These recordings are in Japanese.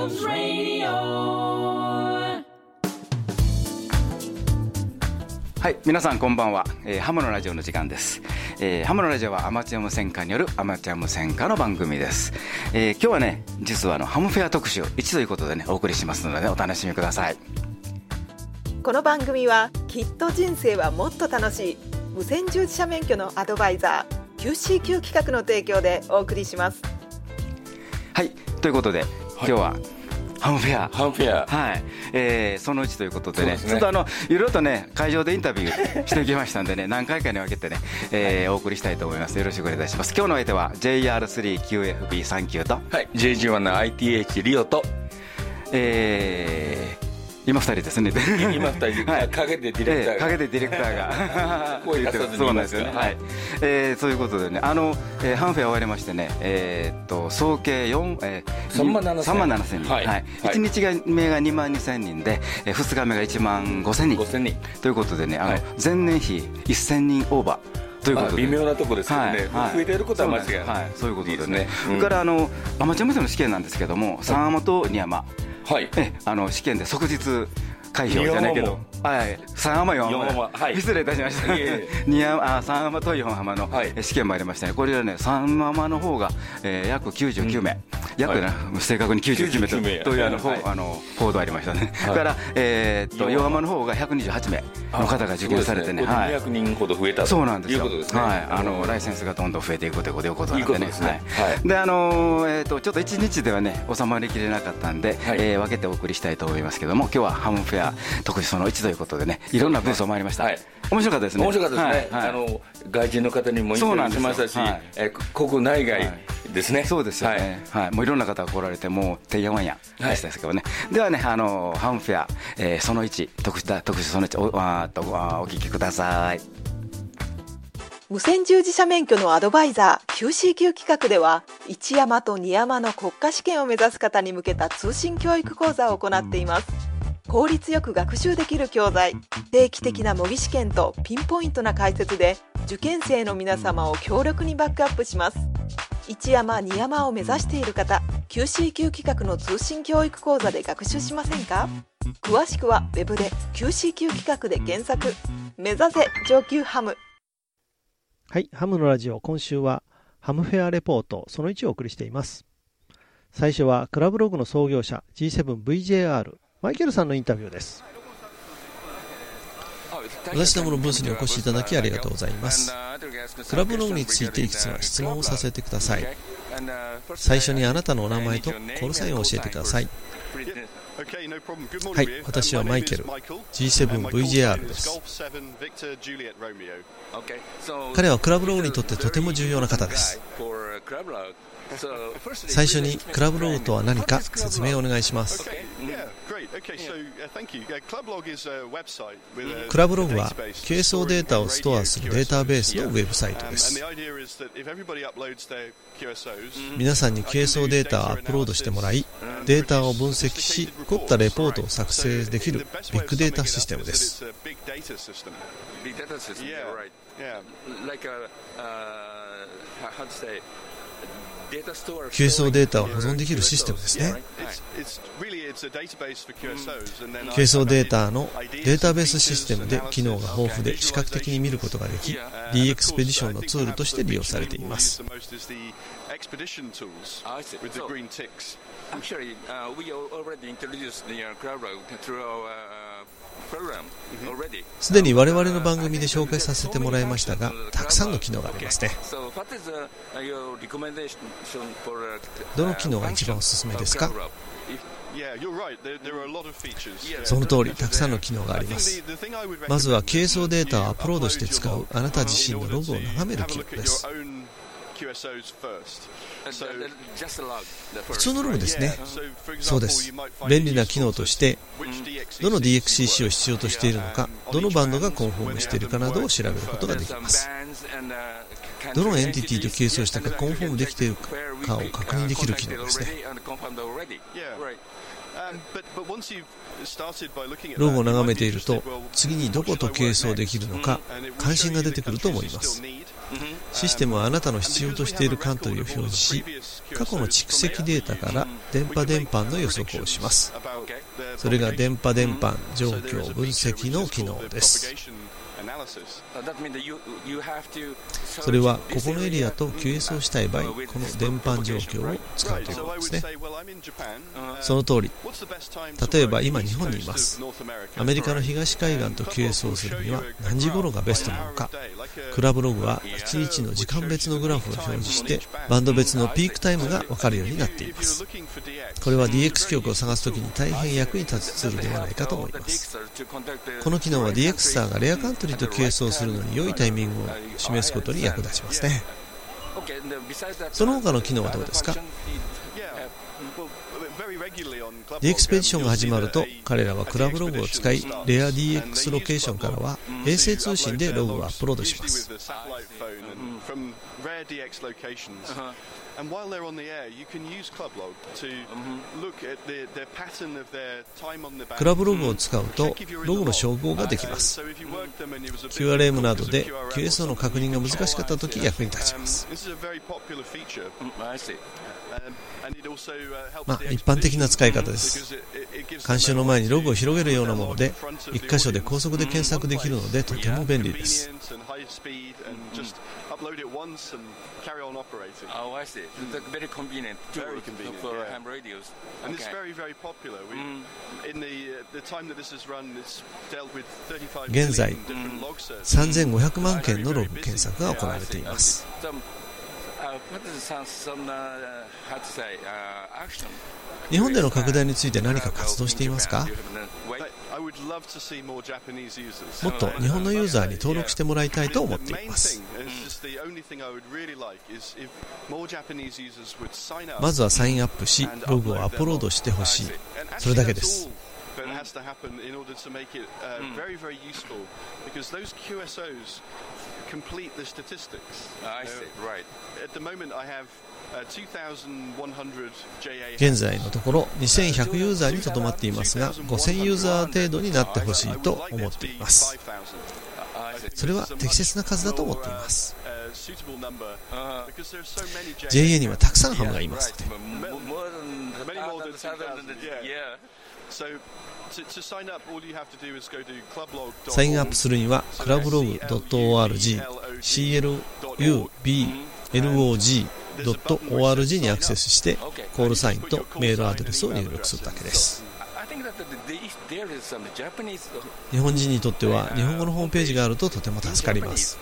Jones Radio. はい皆さんこんばんは、えーハムのラジオの時間です、えーハムのラジオはアマチュア無線化によるアマチュア無線化の番組です、えー今日はね実はあのハムフェア特集1ということでねお送りしますので、ね、お楽しみください。この番組はきっと人生はもっと楽しい無線従事者免許のアドバイザー QCQ 企画の提供でお送りします。はいということで、今日はハムフェアハンフェア。はい、えーその1ということでね、ですねちょっとあのいろいろとね、会場でインタビュー してきましたんでね、何回かに分けてね、えーお送りしたいと思います。よろしくお願いいたします。今日の相手は JR3QFB39 と、はい。JG1 の ITH リオと、えー今2人ですね。今二人、はい。陰でディレクターが。ええ陰でディレクターが。声出さずにそうなんですよ。ねはい、えーそういうことでねあの、えーハンフェア終わりましてねえーっと総計4、えー、3万7000 3万7千人。はい。はい。1日が目が2万2千人で、えー、2日目が1万5千人。5000人。ということでねあの、はい。前年比1000人オーバー。ということ微妙なとこですけどね増えてることは間違いない。はい、そういうことですね。うん。それからあのアマチュア無線の試験なんですけども三山と二山はい。えあの試験で即日開票じゃないけど、はい、三浜四浜。四浜。はい。失礼いたしました。いえい 二浜あ三浜と四浜のはい。え試験もありましたね。これはね三浜の方が、えー、約99名。約ね、正確に99名と99名。というあの、はい。ほ あの報道ありましたね。い。それから、えーっと四浜。の方が128名の方が受験されてね、そうですはい。200人ほど増えたとそうなんですよ。いうことですね。はい、あのライセンスがどんどん増えていくということでね。ですね。はい。はい。で、あのえっ、とちょっと一日ではね収まりきれなかったんで、はい。えー分けてお送りしたいと思いますけども、今日はハムフェア特集その1ということでね、いろんなブースを回りました。はい。面白かったですね。面白かったですね、はい。はい。あの外人の方にもインタビューしましたし、そうなんえ国内外ですね、そうですよね、はい。もういろんな方が来られて、もうてんやわんやでしたけどね、ではね、あのハムフェア、えーその1、特殊特殊その1、おあーっとあーお聞きください。無線従事者免許のアドバイザー QCQ 企画では一山と二山の国家試験を目指す方に向けた通信教育講座を行っています効率よく学習できる教材。定期的な模擬試験とピンポイントな解説で受験生の皆様を強力にバックアップします。一山二山を目指している方 QCQ 企画の通信教育講座で学習しませんか？詳しくはウェブで QCQ 企画で検索。目指せ上級ハム。はい、ハムのラジオ、今週はハムフェアレポートその1をお送りしています。最初はクラブログの創業者 G7VJR マイケルさんのインタビューです。私どものブースにお越しいただきありがとうございます。クラブログについていくつか質問をさせてください。最初にあなたのお名前とコールサインを教えてください。はい、私はマイケル G7VJR です。彼はクラブログにとってとても重要な方です。最初にクラブログとは何か説明をお願いします。クラブログは QSO データをストアするデータベースのウェブサイトです。皆さんに QSO データをアップロードしてもらい、データを分析し、凝ったレポートを作成できるビッグデータシステムです。QSO データを保存できるシステムですね。QSO データのデータベースシステムで機能が豊富で視覚的に見ることができ、D エクスペディションのツールとして利用されています。すでに我々の番組で紹介させてもらいましたがたくさんの機能がありますねどの機能が一番おすすめですか？その通りたくさんの機能があります。まずは係争データをアップロードして使うあなた自身のログを眺める機能です。普通のログですね。そうです。便利な機能として、どの DXCC を必要としているのか、どのバンドがコンフォームしているかなどを調べることができます。uh, どのエンティティと係数したかコンフォームできているかを確認できる機能ですね。ロゴを眺めていると次にどこと係争できるのか関心が出てくると思いますシステムはあなたの必要としているカントリーを表示し過去の蓄積データから電波電波の予測をします。それが電波電波状況分析の機能です。それはここのエリアと QS をしたい場合この電波状況を使うということですね。その通り。例えば今日本にいます。アメリカの東海岸と QS をするには何時頃がベストなのか。クラブログは1日の時間別のグラフを表示してバンド別のピークタイムが分かるようになっています。これは DX 曲を探すときに大変役に立つツールではないかと思います。この機能は DX サーがレアカントリーと QS をするのに良いタイミングを示すことに役立ちますね。その他の機能はどうですか？D エクスペディションが始まると彼らはクラブログを使いレア DX ロケーションからは衛星通信でログをアップロードします。クラブログを使うとログの照合ができます。QRM などで QSO の確認が難しかった時役に立ちます。まあ、一般的な使い方です。監修の前にログを広げるようなもので1箇所で高速で検索できるのでとても便利です upload it once and carry on operating. Oh, I see. It's a very convenient tool very convenient, for yeah. ham radios. And okay. it's very, very popular. We, mm. In the, uh, the time that this has run, it's dealt with 35現在、3500万件のログ検索が行われています。日本での拡大について何か活動していますかもっと日本のユーザーに登録してもらいたいと思っていますまずはサインアップし、ログをアップロードしてほしい、それだけです。現在のところ2100ユーザーにとどまっていますが5000ユーザー程度になってほしいと思っています。それは適切な数だと思っています。JA にはたくさんハムがいますのでサインアップするにはクラブログ .org clublog .org にアクセスしてコールサインとメールアドレスを入力するだけです日本人にとっては日本語のホームページがあるととても助かります。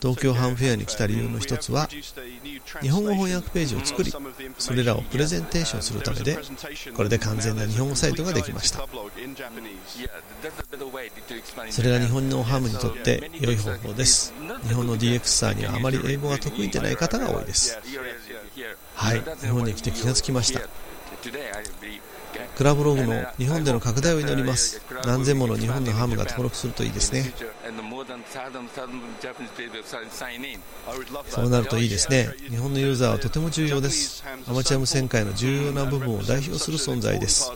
東京ハムフェアに来た理由の一つは日本語翻訳ページを作りそれらをプレゼンテーションするためでこれで完全な日本語サイトができました。それが日本のハムにとって良い方法です。日本の DX サーにはあまり英語が得意でない方が多いです。はい。日本に来て気がつきました。クラブログの日本での拡大を祈ります。何千もの日本のハムが登録するといいですね。そうなるといいですね。日本のユーザーはとても重要です。アマチュア無線界の重要な部分を代表する存在です。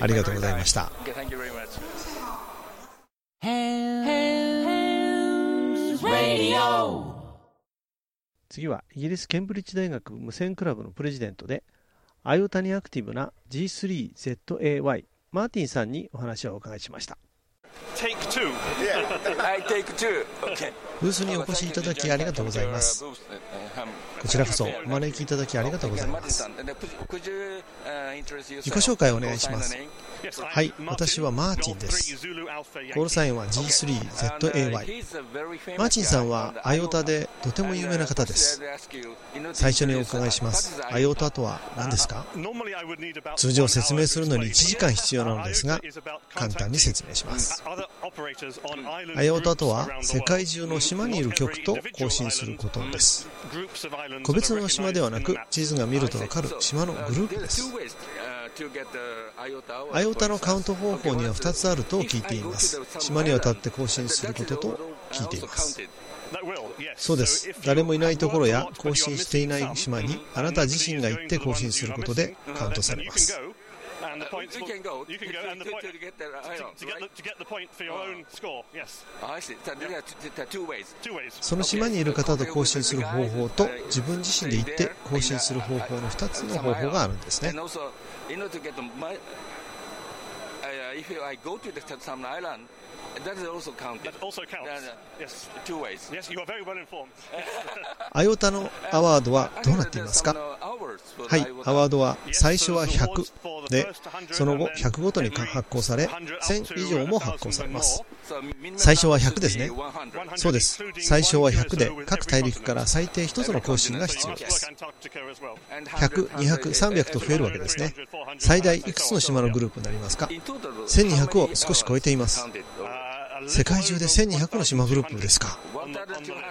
ありがとうございました。次はイギリスケンブリッジ大学無線クラブのプレジデントでアイオタにアクティブな G3ZAY マーティンさんにお話をお伺いしました。ブースにお越しいただきありがとうございます。こちらこそお招きいただきありがとうございます。自己紹介をお願いします。はい、私はマーティンです。コールサインは G3ZAY。マーティンさんはアイオタでとても有名な方です。最初にお伺いします。アイオタとは何ですか？通常説明するのに1時間必要なのですが、簡単に説明します。アイオタとは世界中の島にいる局と交信することです。個別の島ではなく、地図が見るとわかる島のグループです。アイオタのカウント方法には2つあると聞いています。島に渡って更新することと聞いています。そうです。誰もいないところや更新していない島にあなた自身が行って更新することでカウントされます。And the points. You can go. You can go and the point to get there. I know, to, get the, to get the point for your own score. Yes. I see. There are two ways. Two ways. その島にいる方と更新する方法と自分自身で行って更新する方法の2つの方法があるんですね。If I go to the some island, That is also counted. That also counts. Yes. Two ways. Yes, you are very well informed. アヨタのアワードはどうなっていますかはい、アワードは最初は100で、その後100ごとに発行され、1000以上も発行されます。最初は100ですね。そうです。最初は100で、各大陸から最低1つの更新が必要です。100、200、300と増えるわけですね。最大いくつの島のグループになりますか ?1200 を少し超えています。世界中で1200の島グループですか？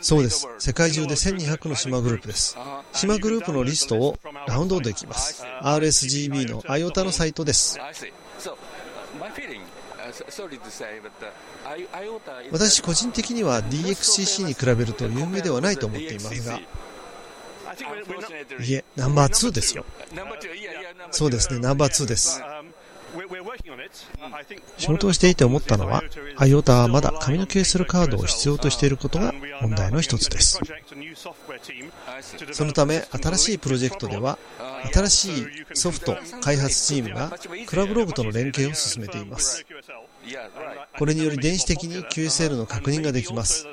そうです。世界中で1200の島グループです。島グループのリストをダウンロードできます。RSGB の IOTA のサイトです。私個人的には DXCC に比べると有名ではないと思っていますが、いえ、ナンバー2ですよ。そうですね、ナンバー2です。仕事をしていて思ったのは、アイオタはまだ紙のケースルカードを必要としていることが問題の一つです。そのため、新しいプロジェクトでは、新しいソフト開発チームがクラブログとの連携を進めています。これにより電子的に QSL の確認ができます。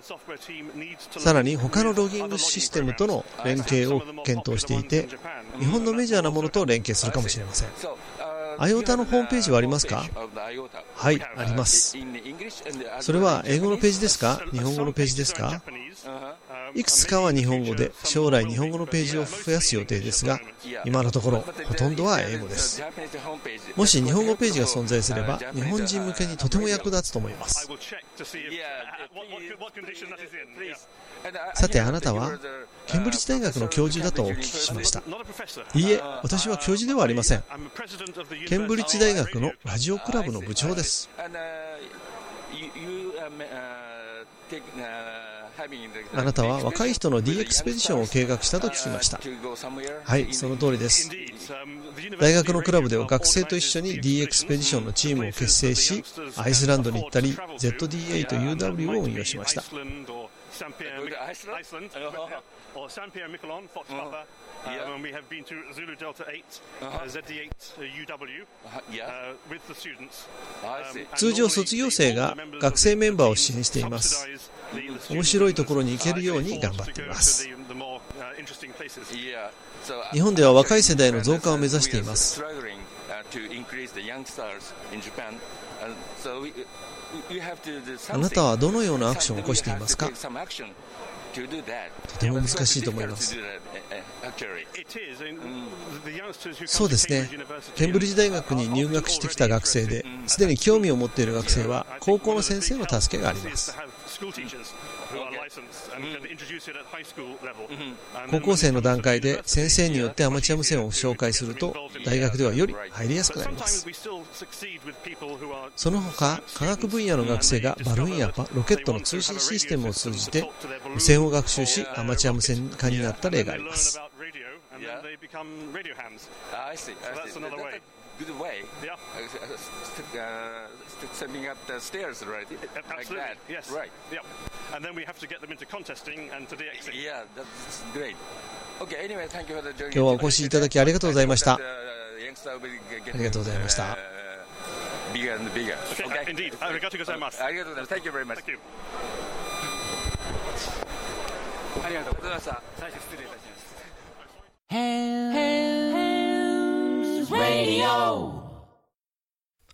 さらに他のロギングシステムとの連携を検討していて、日本のメジャーなものと連携するかもしれません。アイオタのホームページはありますか？はい、あります。それは英語のページですか？日本語のページですか？いくつかは日本語で、将来日本語のページを増やす予定ですが、今のところほとんどは英語です。もし日本語ページが存在すれば、日本人向けにとても役立つと思います。さてあなたは、ケンブリッジ大学の教授だとお聞きしました。いいえ、私は教授ではありません。ケンブリッジ大学のラジオクラブの部長です。あなたは若い人の D エクスペディションを計画したと聞きました。はいその通りです。大学のクラブでは学生と一緒に D エクスペディションのチームを結成しアイスランドに行ったり ZDA と UW を運用しました通常卒業生が学生メンバーを支援しています。面白いところに行けるように頑張っています。日本では若い世代の増加を目指していますあなたはどのようなアクションを起こしていますか？とても難しいと思います。そうですね。ケンブリッジ大学に入学してきた学生で、すでに興味を持っている学生は、高校の先生の助けがあります。高校生の段階で先生によってアマチュア無線を紹介すると大学ではより入りやすくなります。その他科学分野の学生がバルーンやロケットの通信システムを通じて無線を学習しアマチュア無線家になった例があります今日はお越しいただきありがとうございました。ありがとうございました。bigger and bigger. Okay. Indeed. ありがとうございます。ありがとうございます。Thank you very much. Thank you. ありがとうございました。最初失礼いたします。Radio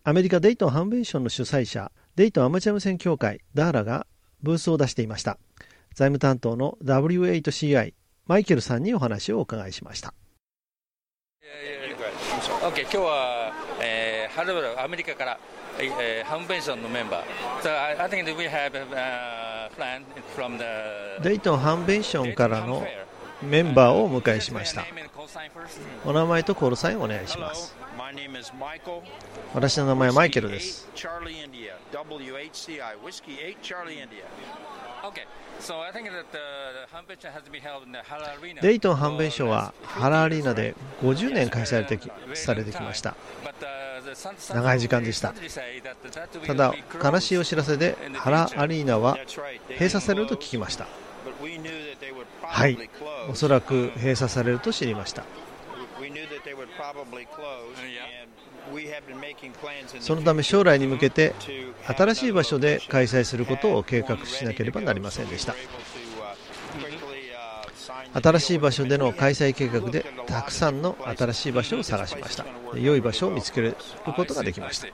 アメリカデイトンハンベンションの主催者、デイトンアマチュア無線協会、ダーラがブースを出していました。財務担当の W8CI マイケルさんにお話をお伺いしました。今日は、えー、はるばるアメリカから、えー、ハムベンションのメンバー。So I, I think we have、uh, plan from the デイトンハンベンションからのメンバーをお迎えしました。お名前とコールサインをお願いします。私の名前はマイケルです。デイトン反弁賞はハラアリーナで50年開催されてきました。長い時間でした。ただ悲しいお知らせでハラアリーナは閉鎖されると聞きましたはい。おそらく閉鎖されると知りました。そのため将来に向けて新しい場所で開催することを計画しなければなりませんでした。新しい場所での開催計画でたくさんの新しい場所を探しました。良い場所を見つけることができました。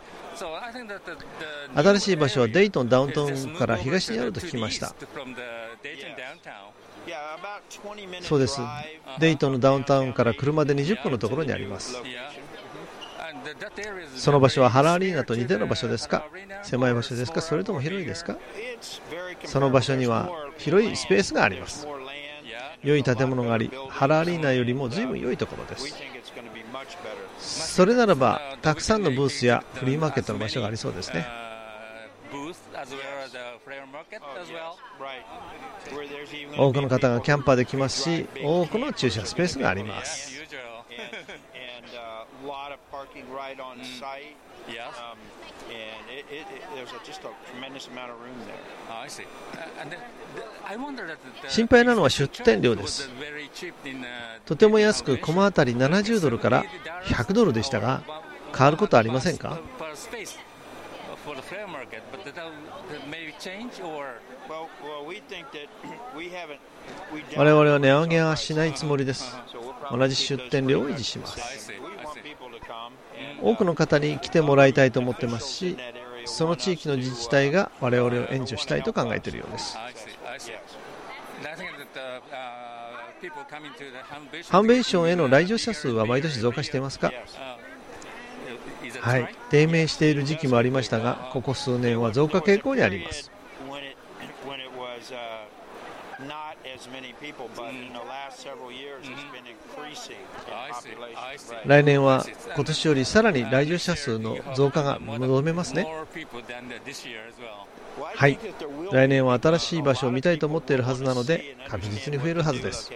新しい場所はデイトンダウンタウンから東にあると聞きましたそうですデイトンのダウンタウンから車で20分のところにあります。その場所はハラアリーナと似てる場所ですか？狭い場所ですか？それとも広いですか？その場所には広いスペースがあります。良い建物がありハラアリーナよりも随分良いところです。それならばたくさんのブースやフリーマーケットの場所がありそうですね多くの方がキャンパーで来ますし多くの駐車スペースがあります心配なのは出店料ですとても安くコマ当たり70ドルから100ドルでしたが変わることはありませんか我々は値上げはしないつもりです同じ出店料を維持します。多くの方に来てもらいたいと思ってます。しその地域の自治体が我々を援助したいと考えているようです。ハンベンションへの来場者数は毎年増加していますか？はい。低迷している時期もありましたがここ数年は増加傾向にあります。来年は今年よりさらに来場者数の増加が望めますね。はい。来年は新しい場所を見たいと思っているはずなので確実に増えるはずです。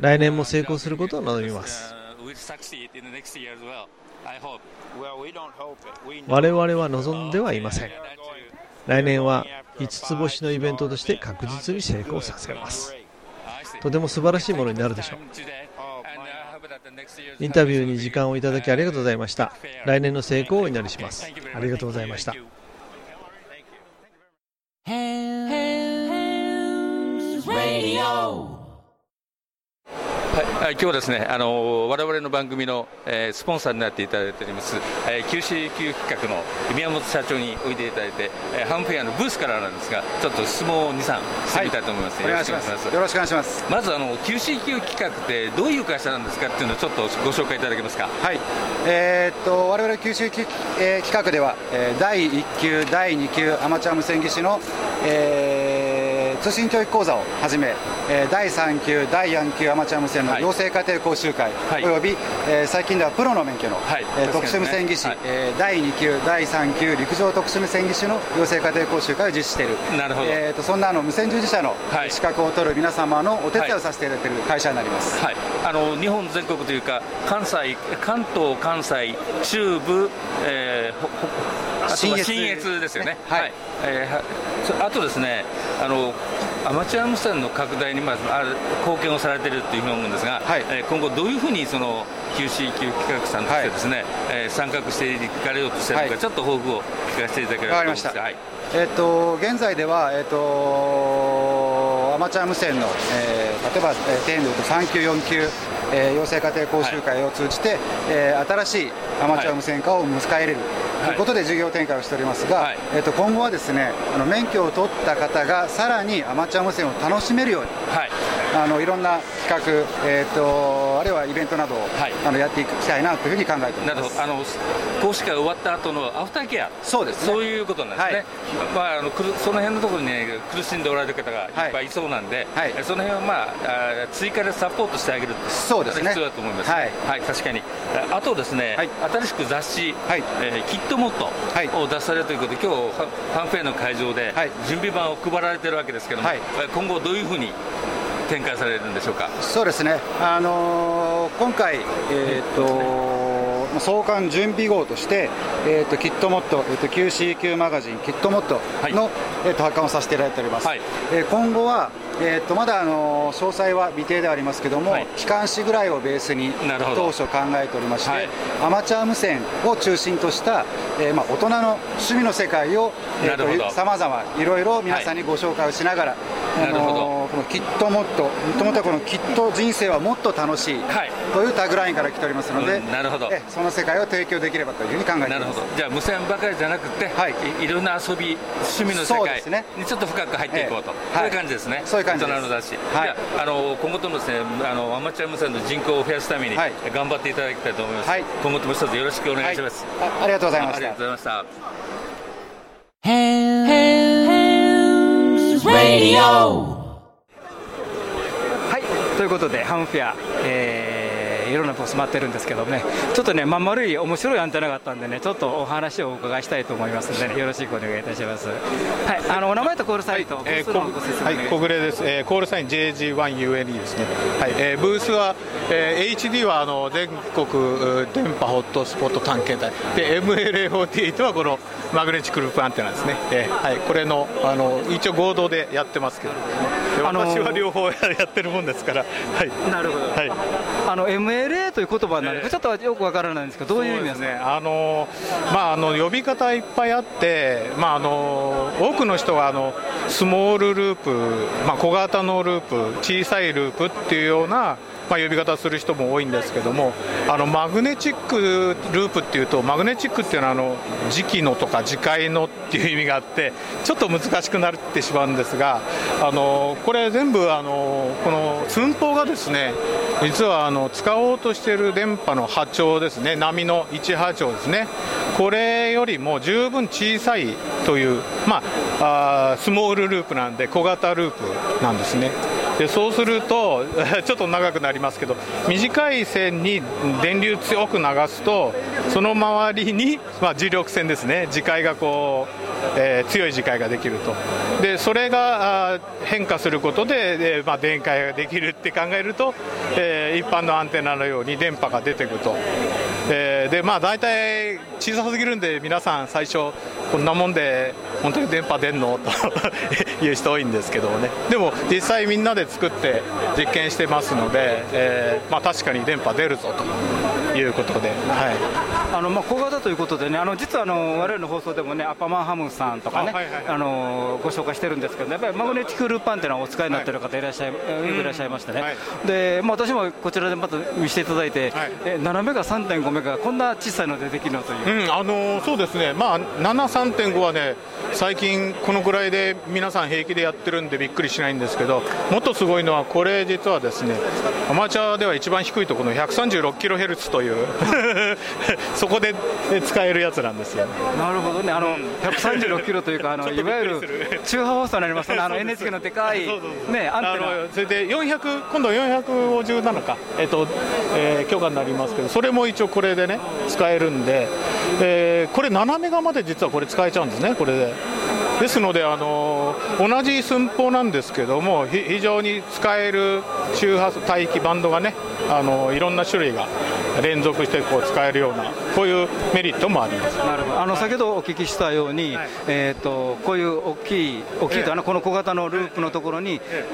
来年も成功することを望みます我々は望んではいません。来年は5つ星のイベントとして確実に成功させます。とても素晴らしいものになるでしょう。インタビューに時間をいただきありがとうございました。来年の成功をお祈りします。ありがとうございましたはい、今日はですね、あの我々の番組の、えー、スポンサーになっていただいております、えー、QCQ 企画の宮本社長においでいただいて、えー、ハムフェアのブースからなんですが、ちょっと質問を2、3してみたいと思います、はい、よろしくお願いします。よろしくお願いします。まずあの QCQ 企画ってどういう会社なんですかっていうのをちょっとご紹介いただけますか。はい。えー、っと我々 QCQ、えー、企画では、えー、第1級、第2級アマチュア無線技師の、えー通信教育講座をはじめ、え第3級、第4級アマチュア無線の養成家庭講習会、はい、および、え最近ではプロの免許の、はい、え特殊無線技師、はい、え第2級、第3級陸上特殊無線技師の養成家庭講習会を実施している。なるほど、えーと、そんなあの無線従事者の資格を取る皆様のお手伝いをさせていただいている会社になります、はい、あの日本全国というか関西関東、関西、中部、えー、新越ですよね。はい、はい、えー、あとですねあのアマチュア無線の拡大にまずある貢献をされているというふうに思うんですが、はい、えー、今後どういうふうにその QCQ 企画さんとしてですね、はい、えー、参画していかれようとしているのか、はい、ちょっと抱負を聞かせていただければと思います。はい、えっ、ー、と現在ではえっ、ー、とアマチュア無線の、えー、例えば、えー、点でいうと3級4級えー、養成家庭講習会を通じて、はい、えー、新しいアマチュア無線化を迎え入れる、うことで事業展開をしておりますが、はい、えー、と今後はですねあの免許を取った方がさらにアマチュア無線を楽しめるように、はい、あのいろんな企画、えーと、あるいはイベントなどを、はい、あのやっていきたいなというふうに考えてなるほど。あの講師会終わった後のアフターケア。そうです、ね、そういうことなんですね、はい、まあ、あのその辺のところに、ね、苦しんでおられる方がい。っぱいいそうなんで、はい、その辺は、まあ、あ追加でサポートしてあげるそうですね。必要だと思います、はい、はい、確かに。あとですね、新しく雑誌、はい。えー、キットモットを出されるということで今日ファンフェアの会場で準備版を配られてるわけですけども、今後どういうふうに展開されるんでしょうか？そうですね、あのー、今回、えーと、創刊準備号として、えーと、キットモット、えーと、QCQ マガジン、キットモットの、はい、えーと、発刊をさせていただいております。はい、えー、今後はえー、とまだあの詳細は未定ではありますけども、はい、機関誌ぐらいをベースに当初考えておりまして、はい、アマチュア無線を中心とした、えーまあ、大人の趣味の世界をさまざまいろいろ皆さんにご紹介をしながら、はい、あのこのきっともっともともとこのきっと人生はもっと楽しいというタグラインから来ておりますので、うん、なるほど。えその世界を提供できればというふうに考えています。じゃあ無線ばかりじゃなくて、はい、いろんな遊び趣味の世界にちょっと深く入っていこうと、そういう感じですね。そういう感じです。だし、はい、あの今後ともですねあのアマチュア無線の人口を増やすために、頑張っていただきたいと思います、はい、今後とも一つよろしくお願いします、はい、あありがとうございました。ありがとうございましたはい。ということでハムフェア、えーいろんなとこ詰まってるんですけどね、ちょっとね、まん丸い面白いアンテナがあったんでね、ちょっとお話をお伺いしたいと思いますので、ね、よろしくお願いいたします。はい、あのお名前とコールサイト、はい、えー、はい、小暮です、えー、コールサイン JG1UNE ですね。はい、えー、ブースは、えー、HD はあの全国電波ホットスポット探検隊、で MLA48 はこのマグネチックループアンテナですね。えー、はい、これのあの一応合同でやってますけど、私は両方やってるもんですから、はい。なるほど。はい。あの MLA という言葉なんで、ちょっとよくわからないんですけど、どういう意味ですか、ね、あのまあ、あの呼び方いっぱいあって、まあ、あの多くの人はあのスモールループ、まあ、小型のループ、小さいループっていうようなまあ、呼び方する人も多いんですけどもあのマグネチックループっていうとマグネチックっていうのはあの磁気のとか磁界のっていう意味があってちょっと難しくなってしまうんですがあのこれ全部あのこの寸法がですね実はあの使おうとしている電波の波長ですね波の1波長ですねこれよりも十分小さいという、まあ、あスモールループなんで小型ループなんですね。でそうすると ちょっと長くなりますけど短い線に電流強く流すとその周りに、まあ、磁力線ですね。磁界がこう、えー、強い磁界ができると。でそれが変化することで、えー、まあ、電解ができるって考えると、えー、一般のアンテナのように電波が出てくると、えでまあ大体小さすぎるんで皆さん最初こんなもんで本当に電波出んの？と いう人多いんですけどね。でも実際みんなで作って実験してますので、えーまあ、確かに電波出るぞと。いうことで、はい。あのまあ、小型ということでねあの実はあの我々の放送でもねアパマンハムさんとかねあ、のご紹介してるんですけどやっぱりマグネティックルーパンっていうのはお使いになってる方いらっしゃい、はい、いらっしゃいましてね、はい、でまあ、私もこちらでまた見せていただいて、はい、え7メガ3.5メガこんな小さいのでできるのという、うん、あのそうですね。まあ73.5はね最近このぐらいで皆さん平気でやってるんでびっくりしないんですけどもっとすごいのはこれ実はですねアマチュアでは一番低いところの 136kHz という。そこで使えるやつなんですよ。なるほどね。あの136キロというかあの いわゆる中波放送になりますね。あの NHK のでかいねアンテナ。それで400今度457か。えっと、えー、許可になりますけどそれも一応これでね使えるんで、えー、これ7メガまで実はこれ使えちゃうんですねこれで。ですのであの同じ寸法なんですけども非常に使える周波帯域バンドがねあのいろんな種類が連続してこう使えるようなこういうメリットもあります。なるほど。あの先ほどお聞きしたように、はい、えーと、こういう大きい大きいと、えー、この小型のループのところに、え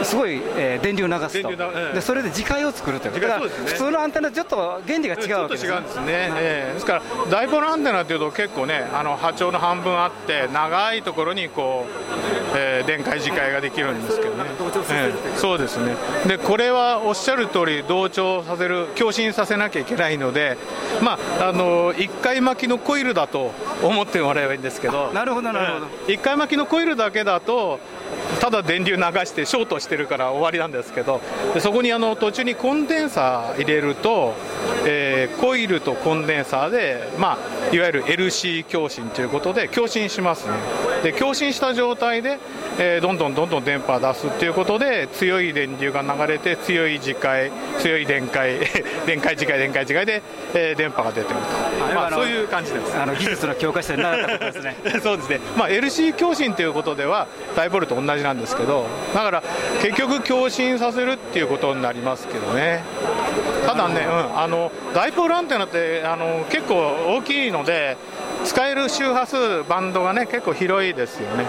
ー、すごい、えー、電流を流すと、えー、でそれで磁界を作るという。だから、ね、普通のアンテナちょっと原理が違うわけですね。違うんですね、えー、ですからダイポールアンテナというと結構ねあの波長の半分あって長いところにこう、えー、電解磁界ができるんですけどね、えー、そうですね。でこれはおっしゃる通り同調させる共振ささせなきゃいけないので、まあ、あの1回巻きのコイルだと思ってもらえばいいんですけどなるほどなるほど、1回巻きのコイルだけだとただ電流流してショートしてるから終わりなんですけどそこにあの途中にコンデンサー入れると、えー、コイルとコンデンサーで、まあ、いわゆる LC 共振ということで共振しますねで共振した状態で、えー、どんどんどんどん電波を出すということで強い電流が流れて強い磁界強い電解 電解磁界電解磁界で、えー、電波が出てると、まあ、そういう感じです。あの技術の教科書になかったことですね。そうですね、まあ、LC 共振ということではダイボールと同じなんですけどだから結局共振させるっていうことになりますけどね。ただね、うん、あのダイポールアンテナってあの結構大きいので使える周波数バンドがね結構広いですよね。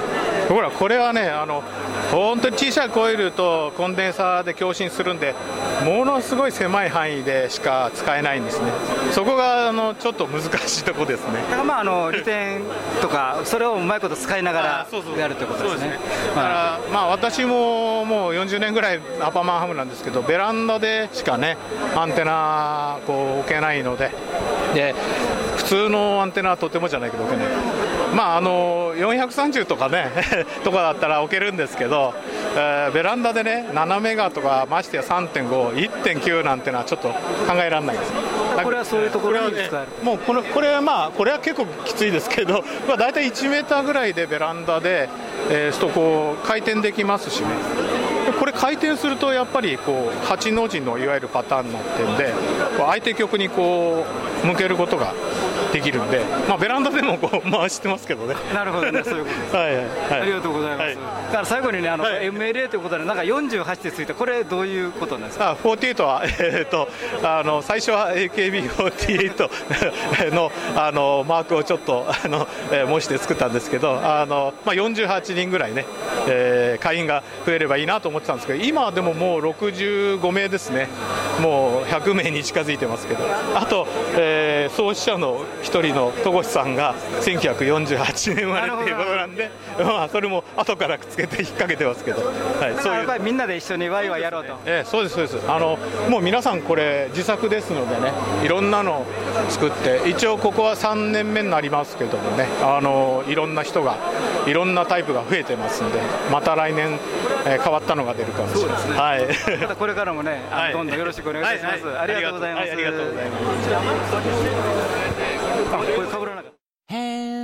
ほらこれはねあの本当に小さいコイルとコンデンサーで共振するんでものすごい狭い範囲でしか使えないんですね。そこがあのちょっと難しいとこですね。だからまああの利点とかそれをうまいこと使いながらやるってことですね。だからまあ私ももう40年ぐらいアパマンハムなんですけどベランダでしかねアンテナこう置けないので。で普通のアンテナはとてもじゃないけど置けないまああの430とかね とかだったら置けるんですけど、えー、ベランダでね7メガとかましてや3.5、1.9なんてのはちょっと考えられないです。これはそういうところに使える、もうこれこれはまあこれは結構きついですけど、まあ、大体1メーターぐらいでベランダで、えー、すとこう回転できますしね。これ回転するとやっぱりこう8の字のいわゆるパターンになってるんで相手局にこう向けることができるんで、まあ、ベランダでもこう 回してますけどね。なるほどね、そういうことです。はいはい、はい、ありがとうございます。はい、だから最後にね、あの、はい、MLA ということで、なんか48ってついて、これどういうことなんですか？あ、48は、えー、っと、あの、最初は AKB48 の、あの、マークをちょっと、あの、えー、模して作ったんですけど、あの、まあ、48人ぐらいね、えー、会員が増えればいいなと思ってたんですけど、今でももう65名ですね。もう100名に近づいてますけど、あと、えー、創始者の一人の戸越さんが1948年生まれっていうことなんで、まあ、それも後からくっつけて引っ掛けてますけど、はい、そういう。やっぱりみんなで一緒にワイワイやろうと、えー、そうですそうです。あのもう皆さんこれ自作ですのでねいろんなの作って一応ここは3年目になりますけどもねあのいろんな人がいろんなタイプが増えてますんでまた来年、えー、変わったのが出るかもしれない、ね、はい、またこれからもね、はい、どんどんよろしくお願いします、はいはい、ありがとうございます、ありがとうございます。あ、これ被らなかった。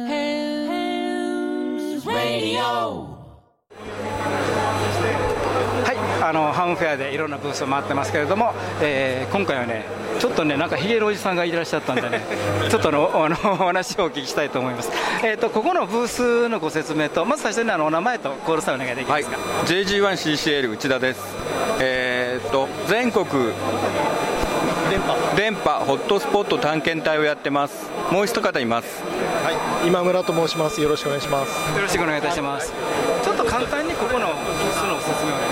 あのハムフェアでいろんなブースを回ってますけれども、えー、今回はね、ちょっとね、なんかひげのおじさんがいらっしゃったんでね、ちょっとのあのお話をお聞きしたいと思います。えっ、ー、とここのブースのご説明と、まず最初にあのお名前とコールサインお願いできますか？はい、JG1CCL 内田です。えっ、ー、と全国電波電波ホットスポット探検隊をやってます。もう一方います。はい。今村と申します。よろしくお願いします。よろしくお願いいたします。ちょっと簡単にここのブースの説明をお願いしますはい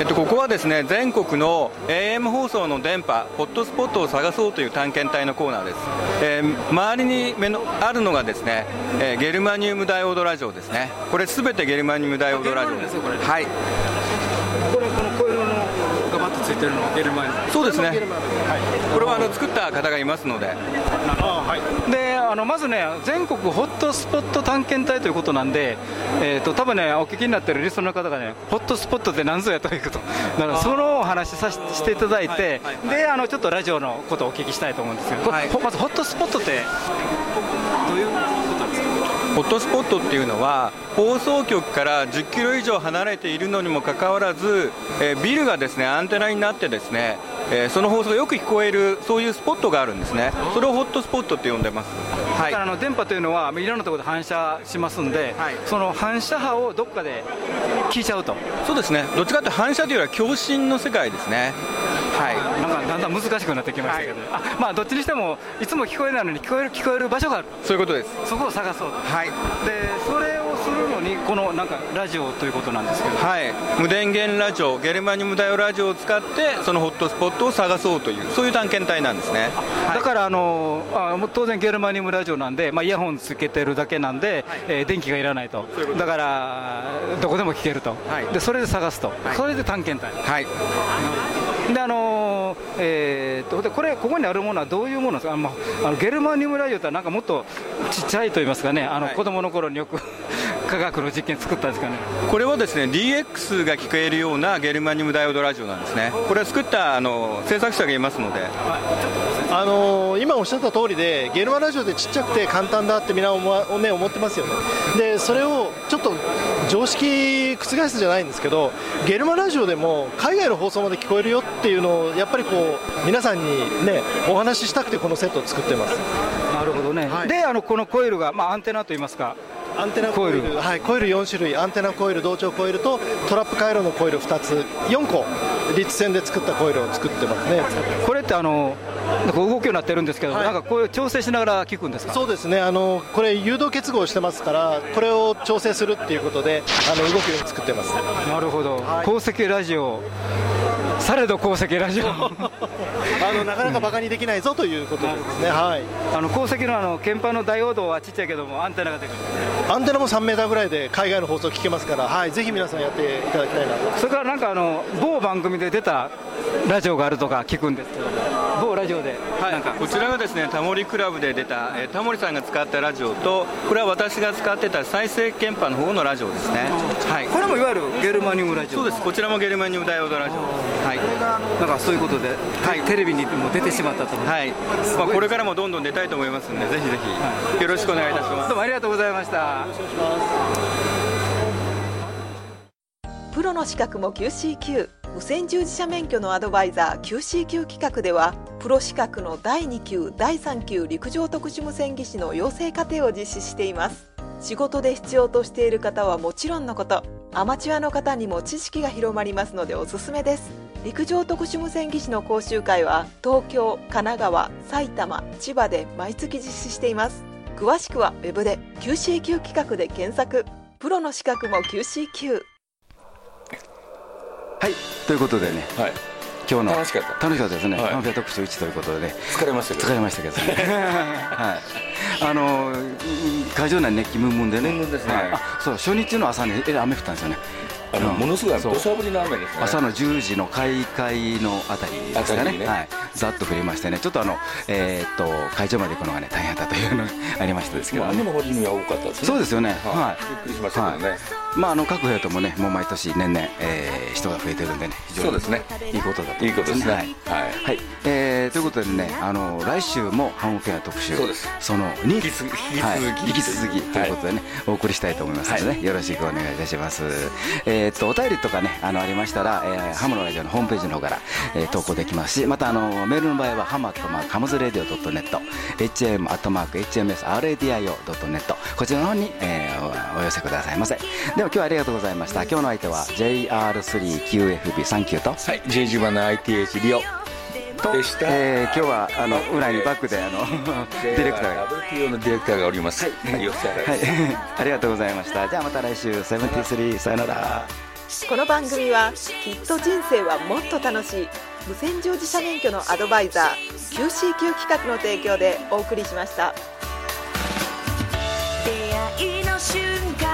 えっと、ここはですね全国の AM 放送の電波、ホットスポットを探そうという探検隊のコーナーです、えー、周りに目のあるのがですね、えー、ゲルマニウムダイオードラジオですね、これすべてゲルマニウムダイオードラジオです。はい。これこのコイルのがバッとついてるの。ゲルマニそうですね、はい、これはあの作った方がいますので、はい、であのまずね、全国ホットスポット探検隊ということなんで、えーと、多分ね、お聞きになってるリストの方がね、ホットスポットって何ぞやということ、だからそのお話さしていただいて、であのちょっとラジオのことをお聞きしたいと思うんですけど、はい、まずホットスポットって、どういう？ホットスポットっていうのは放送局から10キロ以上離れているのにもかかわらず、えー、ビルがですねアンテナになってですね、えー、その放送がよく聞こえるそういうスポットがあるんですね。それをホットスポットって呼んでます、はい、だからあの電波というのはいろんなところで反射しますんで、はい、その反射波をどっかで聞いちゃうと。そうですね。どっちかというと反射というよりは共振の世界ですねはい、なんかだんだん難しくなってきましたけど、はい、あまあどっちにしてもいつも聞こえないのに聞こえる聞こえる場所がある。そういうことです。そこを探そうはい。でそれをするのにこのなんかラジオということなんですけど。はい。無電源ラジオゲルマニウムダイオラジオを使ってそのホットスポットを探そうというそういう探検隊なんですね、だからあのあ当然ゲルマニウムラジオなんで、まあ、イヤホンつけてるだけなんで、はい、えー、電気がいらないと。だからどこでも聞けると、はい、でそれで探すと、はい、それで探検隊。はいであのの、えー、とこれ、ここにあるものはどういうものですか、あのあのゲルマニウムラジオってなんかもっとちっちゃいと言いますかね、あの、はい、子供の頃によく 科学の実験作ったんですかね。これはですね DX が聞こえるようなゲルマニウムダイオードラジオなんですね、これは作ったあの制作者がいますので、あのー、今おっしゃった通りで、ゲルマラジオでちっちゃくて簡単だってみんな思,、ね、思ってますよね、でそれをちょっと常識覆すじゃないんですけど、ゲルマラジオでも海外の放送まで聞こえるよっていうのを、やっぱりこう皆さんにね、お話ししたくて、このセットを作ってます。なるほどね、はい、であのこのコイルが、まあ、アンテナといいますか、アンテナコイル。はい、コイル4種類。アンテナコイル同調コイルとトラップ回路のコイル2つ。4個。立線で作ったコイルを作ってますね。これってあのなんか動くようになってるんですけど、はい、なんかこういう調整しながら聞くんですか？そうですね。あのこれ誘導結合してますからこれを調整するっていうことであの動くように作ってます。なるほど、はい、鉱石ラジオされど鉱石ラジオ。あのなかなかバカにできないぞということですね、はい、あの鉱石のあの鍵盤のダイオードはちっちゃいけどもアンテナがでかいアンテナも3メーターぐらいで海外の放送聞けますから、はい、ぜひ皆さんやっていただきたいなと。それからなんかあの某番組で出たラジオがあるとか聞くんですけど某ラジオで、はい、なんか。こちらがですねタモリクラブで出た、えー、タモリさんが使ったラジオとこれは私が使ってた再生鍵盤の方のラジオですね、はい、これもいわゆるゲルマニウムラジオ。そうです。こちらもゲルマニウムダイオードラジオはい。なんかそういうことで、はい、テレビにも出てしまったと。はい、まあ、これからもどんどん出たいと思いますのでぜひぜひ、よろしくお願いいたします。どうもありがとうございました。プロの資格も QCQ 無線従事者免許のアドバイザー QCQ 企画ではプロ資格の第2級第3級陸上特殊無線技師の養成課程を実施しています。仕事で必要としている方はもちろんのこと。アマチュアの方にも知識が広まりますのでおすすめです。陸上特殊無線技師の講習会は東京神奈川埼玉千葉で毎月実施しています。詳しくは web で QCQ 企画で検索。プロの資格も QCQ はい。ということでね、はい、今日の楽しかった。楽しかったですね、はい、マフィア特集1ということで、ね、疲れましたけど。疲れましたけどね。はい。あの会場内熱気ムンムンでね、ムンムンですね、あそう初日の朝に雨降ったんですよね。あのものすごい土砂降りの雨ですね。朝の10時の開会のあたりですかね。ね、はい、ざっと降りましてね。ちょっとあの、えー、っと会場まで行くのがね大変だったというのがありましたですけど、ね、雨の降りには多かったですね。そうですよね。はい、びっくりしましたけどね、はい、まああの各部屋ともねもう毎年年々、えー、人が増えてるんでね非常にそうですね。いいことだといいことですね。はい、はい、えー、ということでねあの来週もハムフェア特集。そうです。その2引き続き、はい、引き続きということでね、お送りしたいと思いますのでね、よろしくお願いいたします。えっとお便りとかねあのありましたら、えー、ハムのラジオのホームページの方から、えー、投稿できますしまたあのメールの場合はハムアットマークハムズレディオドットネット HM アットマーク HMSRADIO ドットネットこちらの方に、えー、お寄せくださいませ。では今日はありがとうございました。今日の相手は JR3QFB39 と。はい J1ITH リオ。でした、えー、今日はあの裏にバックであのディレクターが。WTO のディレクターがおります、はい、ありがとうございました。じゃあまた来週73さよなら。この番組はきっと人生はもっと楽しい。無線乗自社免許のアドバイザー QCQ 企画の提供でお送りしました。出会いの瞬間